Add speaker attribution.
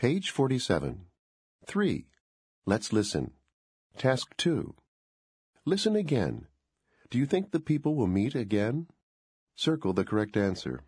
Speaker 1: Page 47. 3. Let's listen. Task 2. Listen again. Do you think the people will meet again? Circle the correct answer.